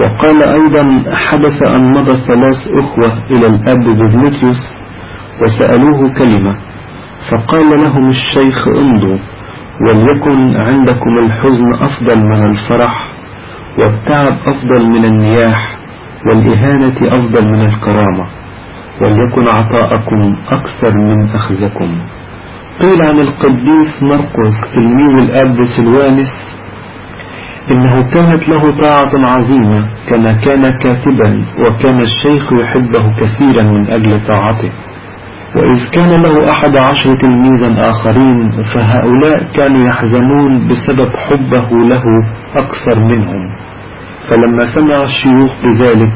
وقال أيضا حدث أن مضى ثلاث أخوة إلى الأب ببلوتيوس وسألوه كلمة فقال لهم الشيخ امضوا وليكن عندكم الحزن أفضل من الفرح والتعب أفضل من النياح والإهانة أفضل من الكرامة وليكن عطاءكم أكثر من أخذكم. قيل عن القديس مرقس تلميذ الأب سلوانس إنه كانت له طاعة عظيمة كما كان كاتبا وكان الشيخ يحبه كثيرا من أجل طاعته. وإذ كان له أحد عشر تلميذا آخرين فهؤلاء كانوا يحزنون بسبب حبه له أكثر منهم. فلما سمع الشيوخ بذلك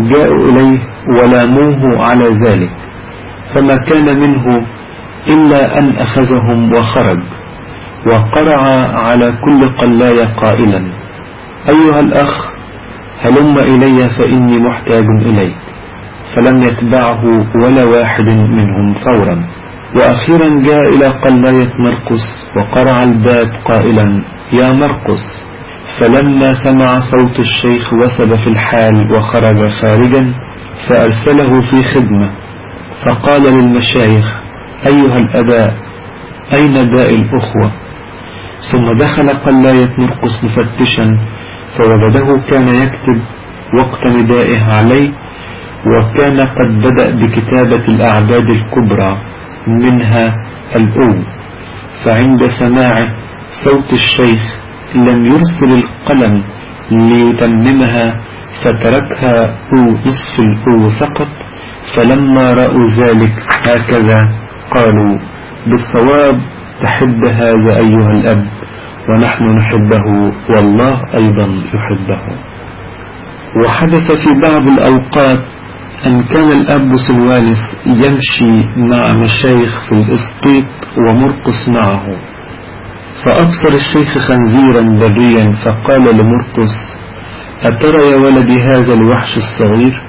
جاءوا إليه ولاموه على ذلك. فما كان منه إلا أن أخذهم وخرج. وقرع على كل قلاية قائلا. أيها الأخ هلم إلي فإني محتاج إليك. فلم يتبعه ولا واحد منهم فورا. وأخيرا جاء إلى قلاية مرقس وقرع الباب قائلا يا مرقس. فلما سمع صوت الشيخ وسب في الحال وخرج خارجا فأرسله في خدمة. فقال للمشايخ أيها الأباء أين داء الأخوة؟ ثم دخل قلاية مرقس مفتشا فوجده كان يكتب وقت ندائه عليه وكان قد بدأ بكتابة الأعداد الكبرى منها الأو فعند سماعه صوت الشيخ لم يرسل القلم ليتممها فتركها أو نصف الأو فقط فلما رأوا ذلك هكذا قالوا بالصواب تحب هذا أيها الأب ونحن نحبه والله أيضا يحبه. وحدث في بعض الأوقات أن كان الأب سلوانس يمشي مع مشايخ في الإسقيط ومرقس معه. فأبصر الشيخ خنزيرا بريا فقال لمرقس أترى يا ولدي هذا الوحش الصغير؟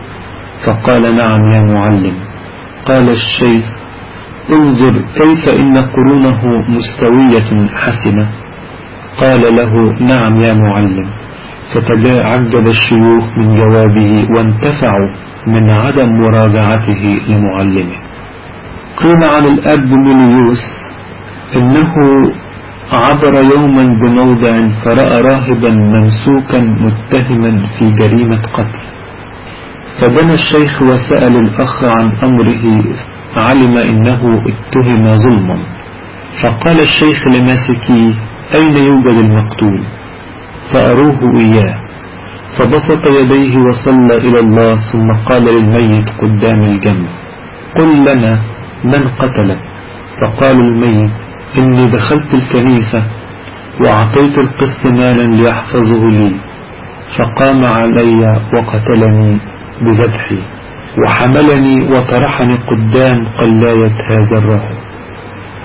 فقال نعم يا معلم. قال الشيخ انظر كيف إن قرونه مستوية حسنة. قال له نعم يا معلم. فتعجب الشيوخ من جوابه وانتفعوا من عدم مراجعته لمعلمه. قيل عن الأب مليوس إنه عبر يوما بموضع فرأى راهبا ممسوكا متهما في جريمة قتل. فبنى الشيخ وسأل الأخ عن أمره علم إنه اتهم ظلما. فقال الشيخ لماسكيه أين يوجد المقتول؟ فأروه إياه. فبسط يديه وصلى إلى الله ثم قال للميت قدام الجنة قل لنا من قتلك؟ فقال الميت إني دخلت الكنيسة وأعطيت القس مالا ليحفظه لي فقام علي وقتلني بذبحي وحملني وطرحني قدام قلاية هذا الراهب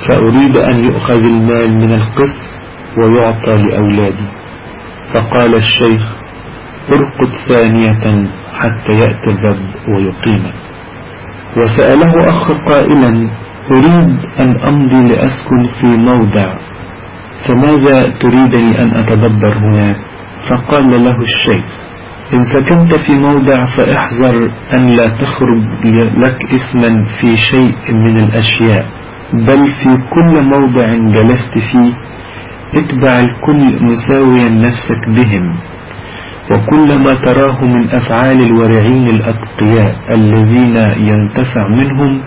فأريد أن يؤخذ المال من القس ويعطى لأولادي. فقال الشيخ ارقد ثانية حتى يأتي الرب ويقيمك. وسأله أخ قائلا أريد أن أمضي لأسكن في موضع فماذا تريدني أن أتدبر هناك؟ فقال له الشيخ إن سكنت في موضع فاحذر أن لا تخرج لك اسما في شيء من الأشياء بل في كل موضع جلست فيه اتبع الكل مساويا نفسك بهم وكل ما تراه من أفعال الورعين الأتقياء الذين ينتفع منهم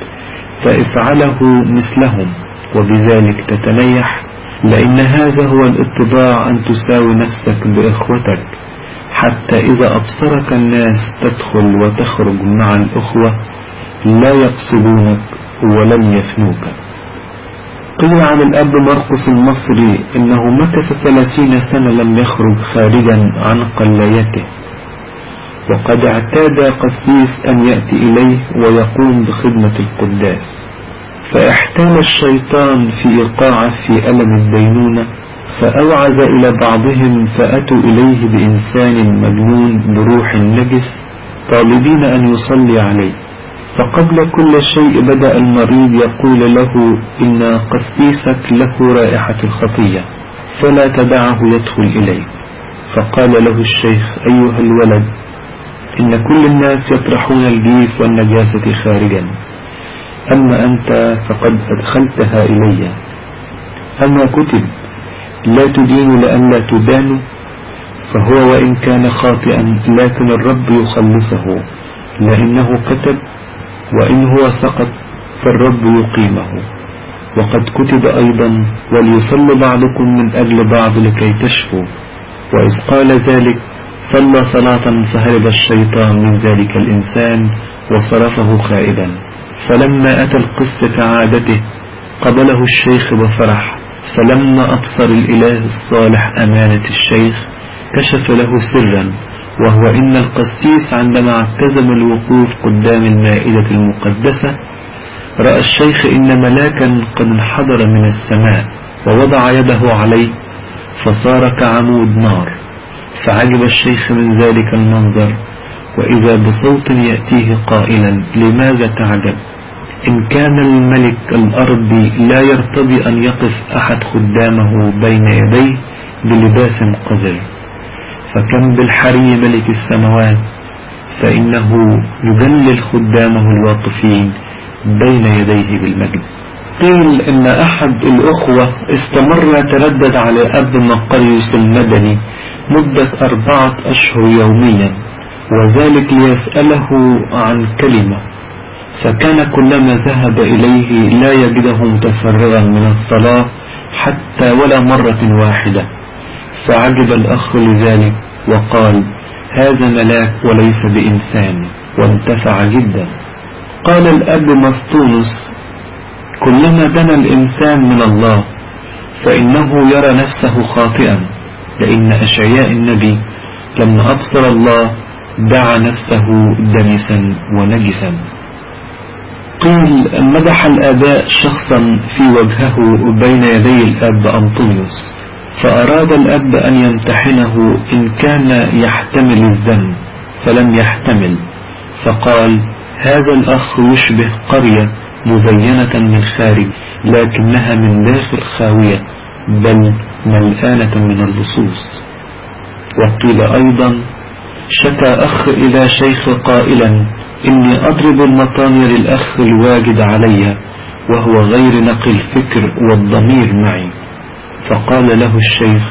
فافعله مثلهم وبذلك تتنيح لأن هذا هو الاتباع أن تساوي نفسك بإخوتك. حتى إذا أبصرك الناس تدخل وتخرج مع الأخوة لا يقصدونك ولن يفنوك. قيل عن الأب مرقس المصري إنه مكث ثلاثين سنة لم يخرج خارجا عن قلايته. وقد اعتاد قسيس أن يأتي إليه ويقوم بخدمة القداس. فاحتال الشيطان في إيقاعه في ألم الدينونة فأوعز إلى بعضهم فأتوا إليه بإنسان مجنون بروح نجس طالبين أن يصلي عليه. فقبل كل شيء بدأ المريض يقول له إن قسيسك له رائحة الخطية فلا تدعه يدخل إليك. فقال له الشيخ أيها الولد إن كل الناس يطرحون الجيف والنجاسة خارجا أما أنت فقد أدخلتها إلي. أما كتب لا تدين لئلا تدان فهو وإن كان خاطئا لكن الرب يخلصه لأنه كتب وإن هو سقط فالرب يقيمه. وقد كتب أيضا وليصلي بعضكم من أجل بعض لكي تشفوا. وإذ قال ذلك صلى صلاة فهرب الشيطان من ذلك الإنسان وصرفه خائبا. فلما أتى القس كعادته قبله الشيخ بفرح. فلما أبصر الإله الصالح أمانة الشيخ كشف له سرا وهو إن القسيس عندما اعتزم الوقوف قدام المائدة المقدسة رأى الشيخ إن ملاكا قد انحدر من السماء ووضع يده عليه فصار كعمود نار. فعجب الشيخ من ذلك المنظر وإذا بصوت يأتيه قائلا لماذا تعجب؟ إن كان الملك الأرضي لا يرتضي أن يقف أحد خدامه بين يديه بلباس قذر فكم بالحري ملك السماوات فإنه يدلل خدامه الواقفين بين يديه بالمجد. قيل إن أحد الأخوة استمر يتردد على اب مقريوس المدني مدة أربعة أشهر يوميا وذلك ليسأله عن كلمة. فكان كلما ذهب إليه لا يجده متفرغا من الصلاة حتى ولا مرة واحدة. فعجب الأخ لذلك وقال هذا ملاك وليس بإنسان. وانتفع جدا. قال الأب مسطونس كلما دنا الإنسان من الله فإنه يرى نفسه خاطئا لأن أشعياء النبي لما أبصر الله دعا نفسه دنسا ونجسا. قيل مدح الآباء شخصا في وجهه بين يدي الأب أنطونيوس فأراد الأب أن يمتحنه إن كان يحتمل الذنب فلم يحتمل. فقال هذا الأخ يشبه قرية مزينة من خارج لكنها من داخل خاوية بل ملآنة من اللصوص. وقيل أيضا شكى أخ إلى شيخ قائلا إني أضرب المطانية للأخ الواجد علي وهو غير نقي الفكر والضمير معي. فقال له الشيخ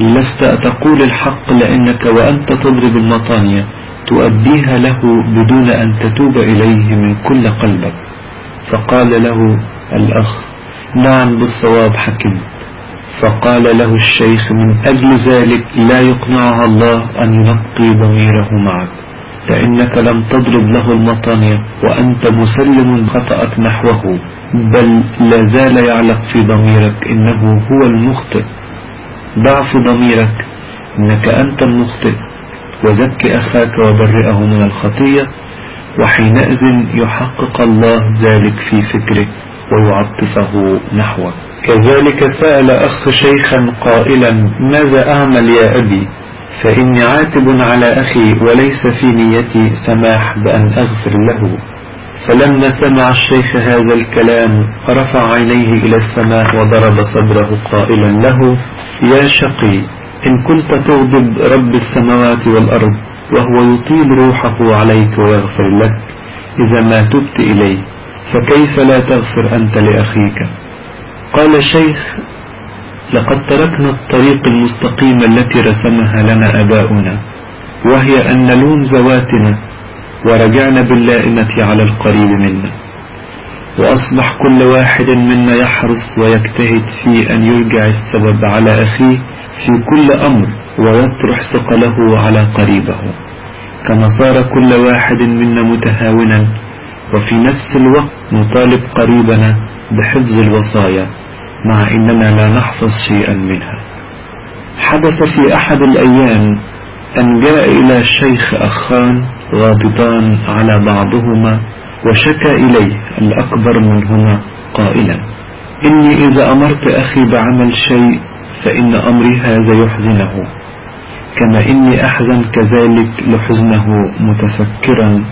لست تقول الحق لأنك وأنت تضرب المطانية تؤديها له بدون أن تتوب إليه من كل قلبك. فقال له الأخ نعم بالصواب حكمت. فقال له الشيخ من أجل ذلك لا يقنعها الله أن ينقي ضميره معك. فإنك لم تضرب له المطانية وأنت مسلم خطأك نحوه بل لا زال يعلق في ضميرك إنه هو المخطئ. ضعف ضميرك إنك أنت المخطئ. وزك أخاك وبرئه من الخطية وحينئذ يحقق الله ذلك في فكرك ويعطفه نحوك كذلك سأل أخ شيخا قائلا ماذا أعمل يا أبي؟ فإني عاتب على أخي وليس في نيتي سماح بأن أغفر له. فلما سمع الشيخ هذا الكلام رفع عينيه إلى السماء وضرب صدره قائلا له يا شقي إن كنت تغضب رب السماوات والأرض وهو يطيل روحه عليك ويغفر لك إذا ما تبت إليه فكيف لا تغفر أنت لأخيك؟ قال الشيخ لقد تركنا الطريق المستقيم التي رسمها لنا أباؤنا وهي أن نلوم ذواتنا ورجعنا باللائمة على القريب منا. وأصبح كل واحد منا يحرص ويجتهد في أن يرجع السبب على أخيه في كل أمر ويطرح ثقله على قريبه. كما صار كل واحد منا متهاونا وفي نفس الوقت نطالب قريبنا بحفظ الوصايا. مع إننا لا نحفظ شيئا منها. حدث في أحد الأيام أن جاء إلى الشيخ أخان غاضبان على بعضهما وشكى إليه الأكبر منهما قائلا إني إذا أمرت أخي بعمل شيء فإن أمري هذا يحزنه. كما إني أحزن كذلك لحزنه متفكرا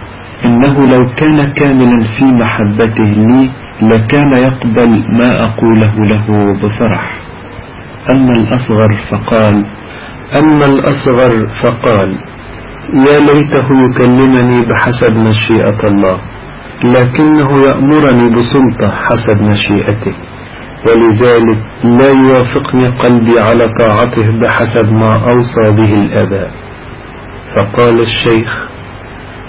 إنه لو كان كاملا في محبته لي لكان يقبل ما أقوله له بفرح. أما الأصغر فقال أما الأصغر فقال يا ليته يكلمني بحسب مشيئة الله لكنه يأمرني بسلطة حسب مشيئته ولذلك لا يوافقني قلبي على طاعته بحسب ما أوصى به الآباء فقال الشيخ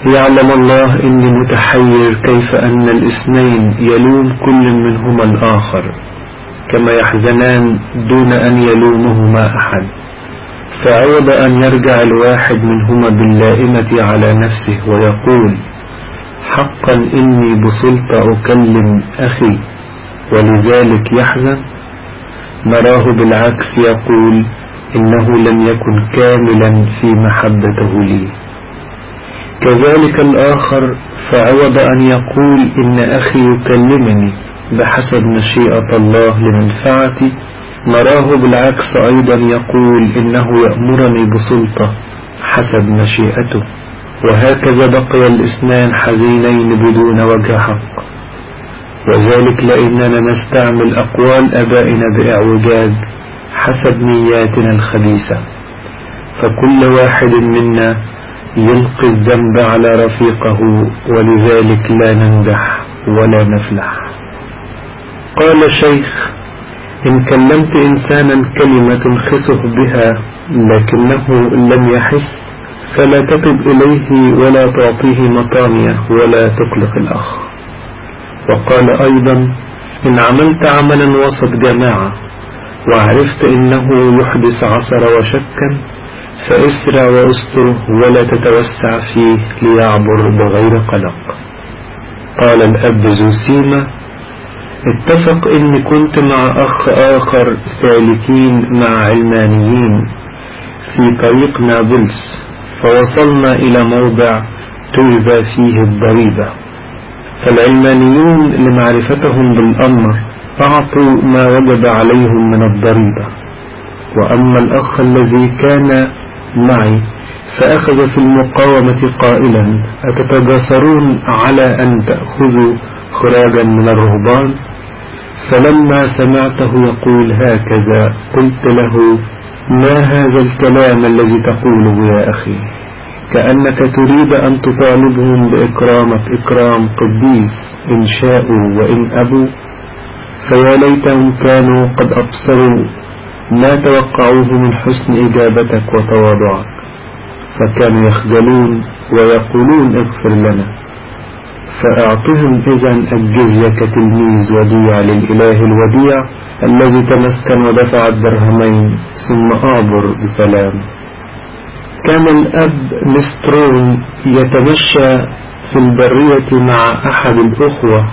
يعلم الله إني متحير كيف أن الاثنين يلوم كل منهما الآخر كما يحزنان دون أن يلومهما أحد. فعوض أن يرجع الواحد منهما باللائمة على نفسه ويقول حقا إني بسلطة أكلم أخي ولذلك يحزن؟ نراه بالعكس يقول إنه لم يكن كاملا في محبته لي. كذلك الآخر فعوض أن يقول إن أخي يكلمني بحسب مشيئة الله لمنفعتي. نراه بالعكس أيضا يقول إنه يأمرني بسلطة حسب مشيئته. وهكذا بقي الإثنان حزينين بدون وجه حق. وذلك لأننا نستعمل أقوال أبائنا بإعوجاج حسب نياتنا الخبيثة. فكل واحد منا يلقي الذنب على رفيقه ولذلك لا ننجح ولا نفلح. قال شيخ إن كلمت إنسانا كلمة خسه بها لكنه لم يحس فلا تتب إليه ولا تعطيه مطامية ولا تقلق الأخ. وقال أيضا إن عملت عملا وسط جماعة وعرفت إنه يحدث عصر وشكا فاسرع واستره ولا تتوسع فيه ليعبر بغير قلق. قال الأب زوسيما اتفق إني كنت مع أخ آخر سالكين مع علمانيين في طريق نابلس فوصلنا إلى موضع توجد فيه الضريبة. فالعلمانيون لمعرفتهم بالأمر أعطوا ما وجب عليهم من الضريبة. وأما الأخ الذي كان معي فأخذ في المقاومة قائلا أتتجاسرون على أن تأخذوا خراجا من الرهبان؟ فلما سمعته يقول هكذا قلت له ما هذا الكلام الذي تقوله يا أخي؟ كأنك تريد أن تطالبهم بإكرامة إكرام قديس إن شاءوا وإن أبوا. فيا ليتهم كانوا قد أبصروا ما توقعوه من حسن إجابتك وتواضعك. فكانوا يخجلون ويقولون اغفر لنا. فأعطهم إذا الجزية كتلميذ وديع للإله الوديع الذي تمسكن ودفع الدرهمين ثم أعبر بسلام. كان الأب مسترون يتمشى في البرية مع أحد الأخوة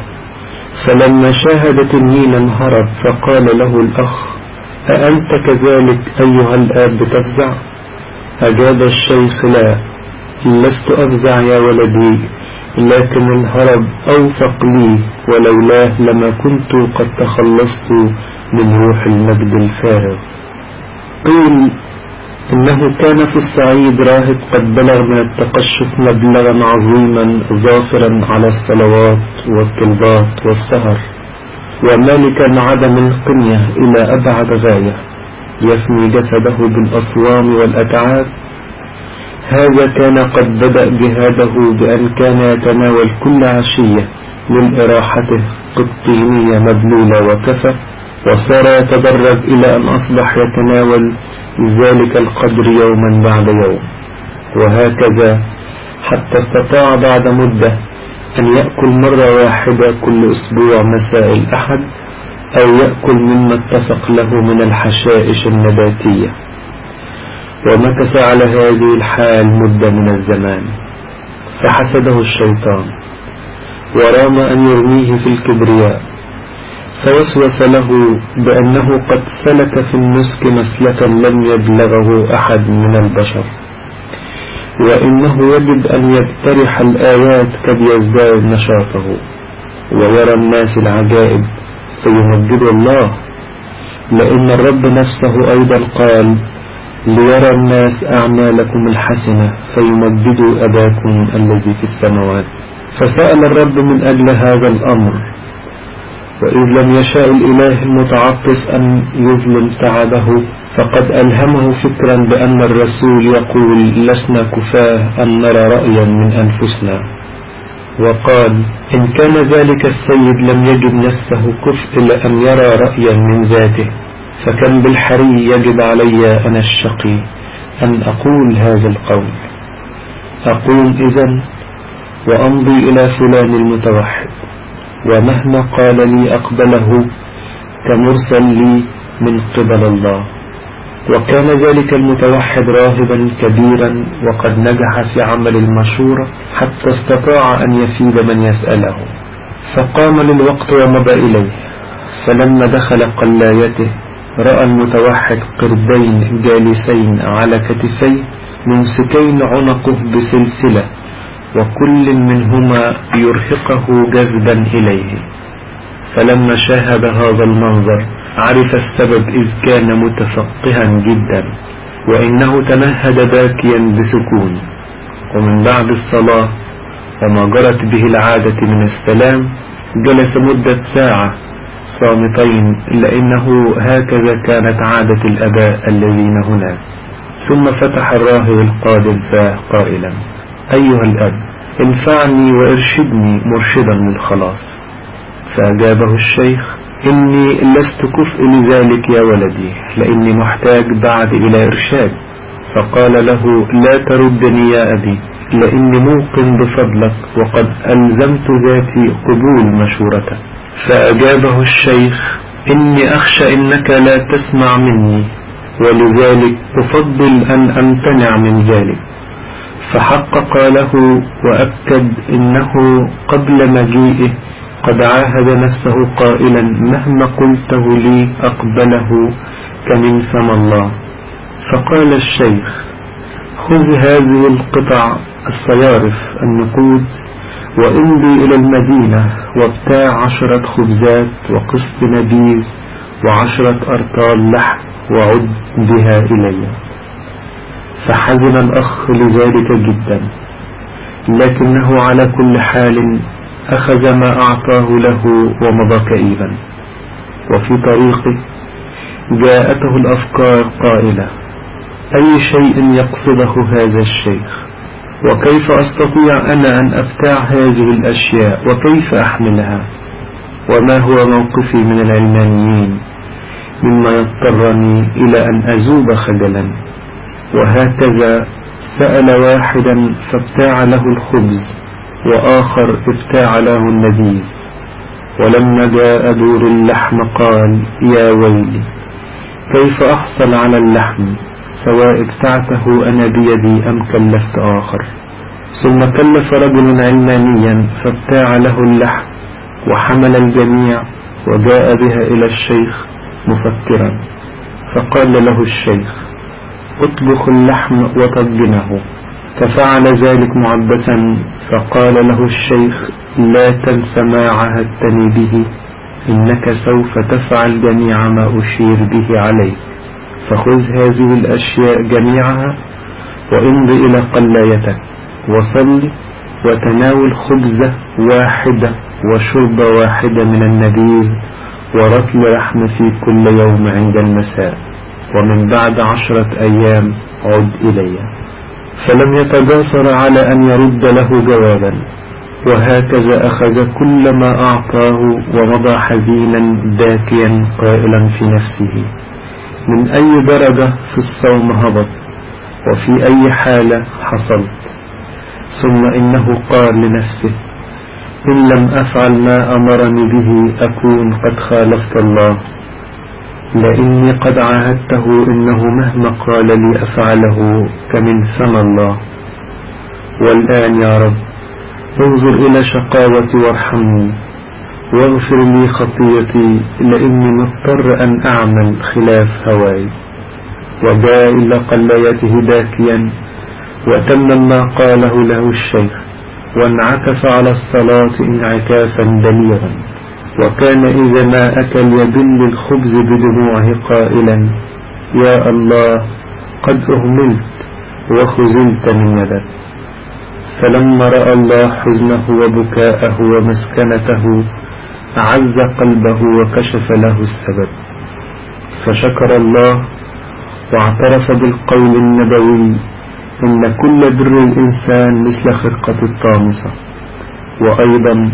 فلما شاهد تنينا هرب فقال له الأخ أأنت كذلك أيها الآب تفزع؟ أجاب الشيخ لا لست أفزع يا ولدي لكن الهرب أوفق لي ولولاه لما كنت قد تخلصت من روح المجد الفارغ. قيل إنه كان في الصعيد راهب قد بلغ من التقشف مبلغا عظيما ظافرا على الصلوات والطلبات والسهر. ومالكا عدم القنية إلى أبعد غاية يفني جسده بالأصوام والأتعاب. هذا كان قد بدأ جهاده بأن كان يتناول كل عشية من إراحته قطينية مبلولة وكفى وصار يتدرج إلى أن أصبح يتناول ذلك القدر يوما بعد يوم. وهكذا حتى استطاع بعد مدة أن يأكل مرة واحدة كل أسبوع مساء الأحد أو يأكل مما اتفق له من الحشائش النباتية. ومكث على هذه الحال مدة من الزمان. فحسده الشيطان ورام أن يرميه في الكبرياء. فوسوس له بأنه قد سلك في النسك مسلكا لم يبلغه أحد من البشر. وإنه يجب أن يقترح الآيات قد يزداد نشاطه ويرى الناس العجائب فيمجد الله. لأن الرب نفسه أيضا قال ليرى الناس أعمالكم الحسنة فيمجدوا أباكم الذي في السماوات. فسأل الرب من أجل هذا الأمر. وإذ لم يشاء الإله المتعطف أن يظلم تعبه فقد ألهمه فكرا بأن الرسول يقول لسنا كفاة أن نرى رأيا من أنفسنا. وقال إن كان ذلك السيد لم يجد نفسه كفء لأن يرى رأيا من ذاته فكم بالحري يجب علي أنا الشقي أن أقول هذا القول. أقوم إذا وأمضي إلى فلان المتوحد. ومهما قال لي أقبله كمرسل لي من قبل الله. وكان ذلك المتوحد راهبا كبيرا وقد نجح في عمل المشورة حتى استطاع أن يفيد من يسأله. فقام للوقت ومضى إليه. فلما دخل قلايته رأى المتوحد قردين جالسين على كتفيه ممسكين عنقه بسلسلة وكل منهما يرهقه جذبا إليه. فلما شاهد هذا المنظر عرف السبب إذ كان متفقها جدا وإنه تمهد باكيا بسكون. ومن بعد الصلاة وما جرت به العادة من السلام جلس مدة ساعة صامتين لأنه هكذا كانت عادة الأباء الذين هناك. ثم فتح الراهب القادم فاه قائلا أيها الأب انفعني وارشدني مرشدا للخلاص فأجابه الشيخ إني لست كفء لذلك يا ولدي لأني محتاج بعد إلى إرشاد. فقال له لا تردني يا أبي لأني موقن بفضلك وقد ألزمت ذاتي قبول مشورتك. فأجابه الشيخ إني أخشى إنك لا تسمع مني ولذلك أفضل أن أمتنع من ذلك. فحقق له وأكد إنه قبل مجيئه قد عاهد نفسه قائلا مهما قلته لي أقبله كمن فم الله. فقال الشيخ خذ هذه القطع الصيارف النقود وامضي إلى المدينة وابتاع عشرة خبزات وقسط نبيذ وعشرة أرطال لحم وعد بها إلي. فحزن الأخ لذلك جدا. لكنه على كل حال أخذ ما أعطاه له ومضى كئيبا. وفي طريقه جاءته الأفكار قائلة أي شيء يقصده هذا الشيخ؟ وكيف أستطيع أنا أن أبتاع هذه الأشياء؟ وكيف أحملها؟ وما هو موقفي من العلمانيين مما يضطرني إلى أن أزوب خجلا؟ وهكذا سأل واحدا فابتاع له الخبز وآخر ابتاع له النبيذ. ولما جاء دور اللحم قال يا ويلي كيف أحصل على اللحم؟ سواء ابتعته أنا بيدي أم كلفت آخر. ثم كلف رجل علمانيا فابتاع له اللحم وحمل الجميع وجاء بها إلى الشيخ مفكرا فقال له الشيخ اطبخ اللحم وطجنه. ففعل ذلك معبسا فقال له الشيخ لا تنس ما عهدتني به إنك سوف تفعل جميع ما أشير به عليك. فخذ هذه الأشياء جميعها وامض إلى قلايتك وصل وتناول خبزة واحدة وشرب واحدة من النبيذ ورطل لحم في كل يوم عند المساء. ومن بعد عشرة أيام عد إلي. فلم يتجاسر على أن يرد له جوابا. وهكذا أخذ كل ما أعطاه ومضى حزينا باكيا قائلا في نفسه. من أي درجة في الصوم هبط وفي أي حالة حصلت. ثم إنه قال لنفسه إن لم أفعل ما أمرني به أكون قد خالفت الله. لإني قد عاهدته إنه مهما قال لي أفعله كمن سمى الله. والآن يا رب انظر إلى شقاوتي وارحمني واغفر لي خطيتي لإني مضطر أن أعمل خلاف هواي. وجاء إلى قلايته باكيا وتم ما قاله له الشيخ وانعكف على الصلاة انعكافا بليغا وكان إذا ما أكل يبل الخبز بدموعه قائلا يا الله قد أهملت وخزلت من يدك. فلما رأى الله حزنه وبكاءه ومسكنته أعز قلبه وكشف له السبب. فشكر الله واعترف بالقول النبوي إن كل بر الإنسان مثل خرقة الطامسة. وأيضا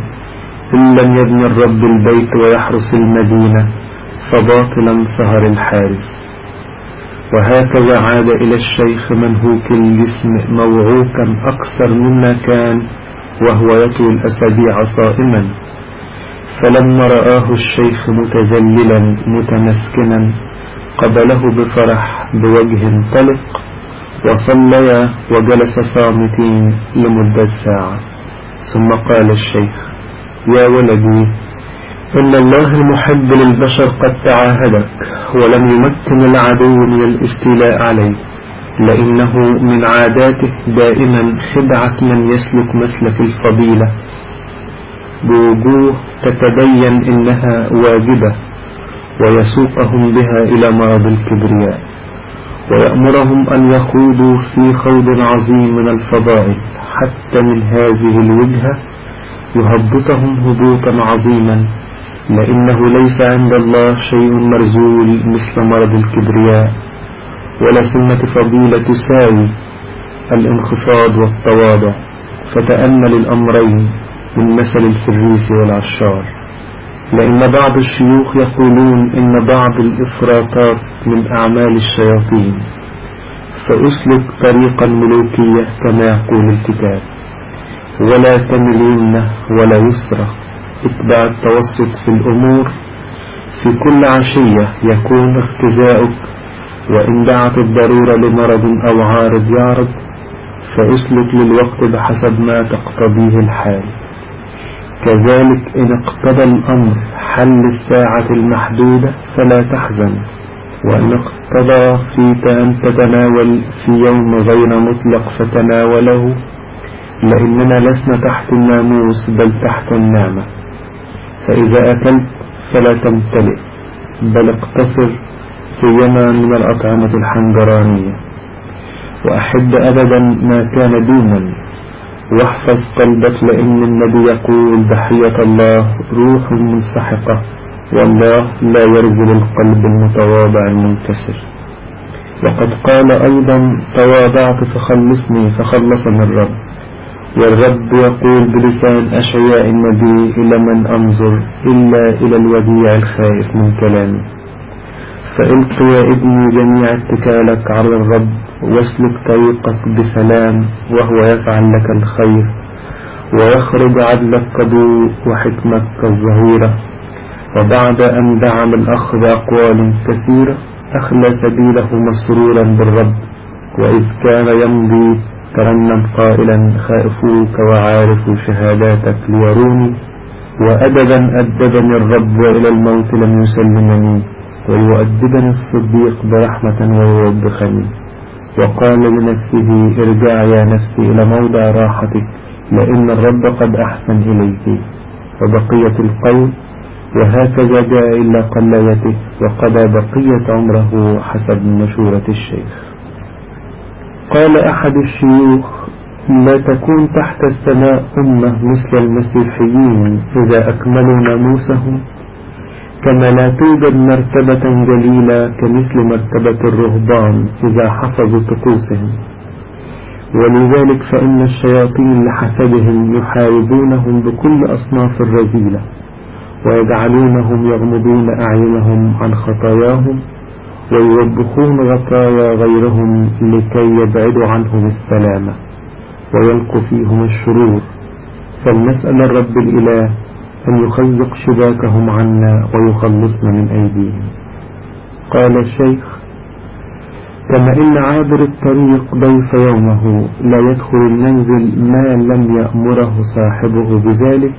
إن لم يبني الرب البيت ويحرس المدينة فباطلا سهر الحارس. وهكذا عاد إلى الشيخ منهوك الجسم موعوكا أكثر مما كان وهو يطوي الأسابيع صائما. فلما رآه الشيخ متذللا متمسكنا قبله بفرح بوجه طلق وصليا وجلس صامتين لمدة ساعة. ثم قال الشيخ يا ولدي إن الله المحب للبشر قد تعاهدك ولم يمكن العدو من الاستيلاء عليك لأنه من عاداته دائما خدعة من يسلك مسلك الفضيلة. بوجوه تتبين إنها واجبة ويسوقهم بها إلى مرض الكبرياء ويأمرهم أن يخوضوا في خوض عظيم من الفضائل حتى من هذه الوجهة يهبطهم هبوطا عظيما لأنه ليس عند الله شيء مرزول مثل مرض الكبرياء ولا سنة فضيلة تساوي الانخفاض والتواضع فتأمل الأمرين من مثل الفريس والعشار. لأن بعض الشيوخ يقولون إن بعض الإفراطات من أعمال الشياطين فأسلك طريقا ملوكية كما يقول الكتاب. ولا تملون ولا يسرى اتبع التوسط في الأمور. في كل عشية يكون اختزاؤك. وإن دعت الضرورة لمرض أو عارض يعرض فأسلك للوقت بحسب ما تقتضيه الحال. كذلك إن اقتضى الأمر حل الساعة المحدودة فلا تحزن. وإن اقتضى فيك أن تتناول في يوم غير مطلق فتناوله. لأننا لسنا تحت الناموس بل تحت النعمة فإذا أكلت فلا تمتلئ بل اقتصر سيما من الأطعمة الحنجرانية. وأحب أبدا ما كان دوما واحفظ قلبك لأن النبي يقول بحية الله روح منسحقة والله لا يرزل القلب المتواضع المنكسر. وقد قال أيضا تواضعت فخلصني فخلصني الرب. والرب يقول بلسان أشعياء النبي إلى من أنظر إلا إلى الوديع الخائف من كلامي. فإلق يا ابني جميع اتكالك على الرب واسلك طريقك بسلام وهو يفعل لك الخير ويخرج عدلك كضوء وحكمك كالظهيرة وبعد أن دعم الأخ بأقوال كثيرة أخلى سبيله مسرورا بالرب وإذ كان يمضي ترنم قائلا خائفوك وعارفوا شهاداتك ليروني. وأدبا أدبني الرب وإلى الموت لم يسلمني ويؤدبني الصديق برحمة ويوبخني. وقال لنفسه ارجع يا نفسي إلى موضع راحتك لأن الرب قد أحسن إليك. وبقية القول وهكذا جاء إلا قلايته وقضى بقية عمره حسب مشورة الشيخ. قال أحد الشيوخ لا تكون تحت السماء أمة مثل المسيحيين إذا أكملوا ناموسهم كما لا توجد مرتبة جليلة كمثل مرتبة الرهبان إذا حفظوا طقوسهم. ولذلك فإن الشياطين لحسبهم يحاربونهم بكل أصناف الرذيلة ويجعلونهم يغمضون أعينهم عن خطاياهم ويوبخون غطايا غيرهم لكي يبعدوا عنهم السلامة ويلقوا فيهم الشرور. فلنسأل الرب الإله أن يخزق شباكهم عنا ويخلصنا من أيديهم. قال الشيخ كما إن عابر الطريق ضيف يومه لا يدخل المنزل ما لم يأمره صاحبه بذلك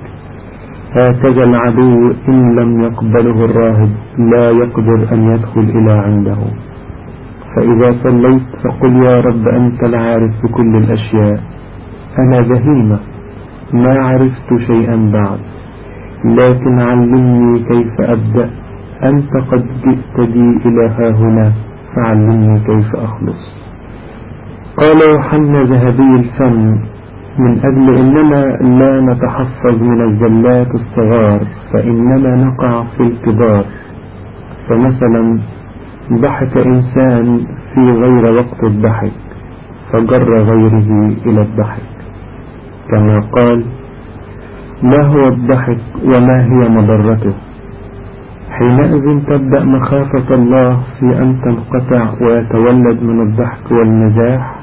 هكذا العدو إن لم يقبله الراهب لا يقدر أن يدخل إلى عنده. فإذا صليت فقل يا رب أنت العارف بكل الأشياء. أنا بهيمة ما عرفت شيئا بعد. لكن علمني كيف أبدأ. أنت قد جئت بي إلى ها هنا فعلمني كيف أخلص. قال يوحنا ذهبي الفم من أجل أننا لا نتحفظ من الزلات الصغار فإننا نقع في الكبار. فمثلا ضحك إنسان في غير وقت الضحك فجر غيره إلى الضحك. كما قال ما هو الضحك وما هي مضرته؟ حينئذ تبدأ مخافة الله في أن تنقطع ويتولد من الضحك والمزاح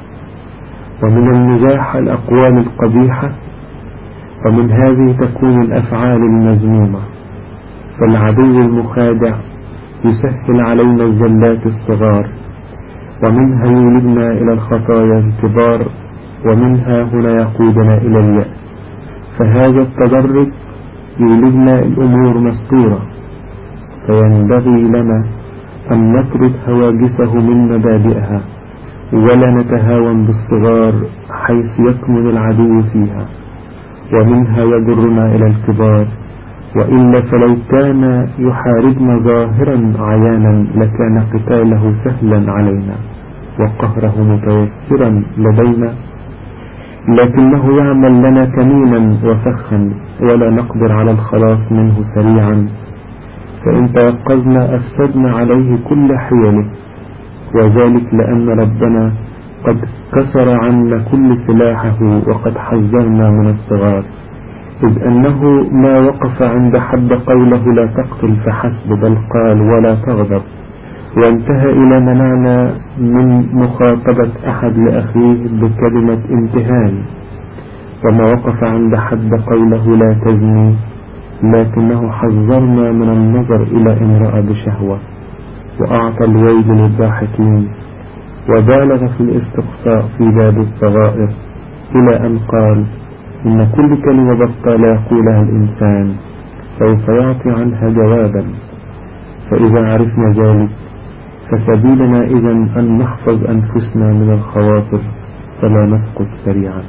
ومن المزاح الأقوال القبيحة ومن هذه تكون الأفعال المذمومة فالعدو المخادع يسهل علينا الزلات الصغار ومنها يولدنا إلى الخطايا الكبار ومنها هنا يقودنا إلى اليأس. فهذا التدرج يولدنا الأمور مستورة. فينبغي لنا أن نطرد هواجسه من مبادئها. ولا نتهاون بالصغار حيث يكمن العدو فيها ومنها يجرنا إلى الكبار. وإلا فلو كان يحاربنا ظاهرا عيانا لكان قتاله سهلا علينا وقهره متوفرا لدينا. لكنه يعمل لنا كمينا وفخا ولا نقدر على الخلاص منه سريعا. فإن توقظنا أفسدنا عليه كل حيله. وذلك لأن ربنا قد كسر عنا كل سلاحه وقد حذرنا من الصغار. إذ أنه ما وقف عند حد قوله لا تقتل فحسب بل قال ولا تغضب. وانتهى إلى منعنا من مخاطبة أحد لأخيه بكلمة امتهان. وما وقف عند حد قوله لا تزني لكنه حذرنا من النظر إلى امرأة بشهوة. وأعطى الويل للضاحكين وبالغ في الاستقصاء في باب الصغائر إلى أن قال إن كل كلمة بطالة يقولها الإنسان سوف يعطي عنها جوابا. فإذا عرفنا ذلك فسبيلنا إذا أن نحفظ أنفسنا من الخواطر فلا نسقط سريعا.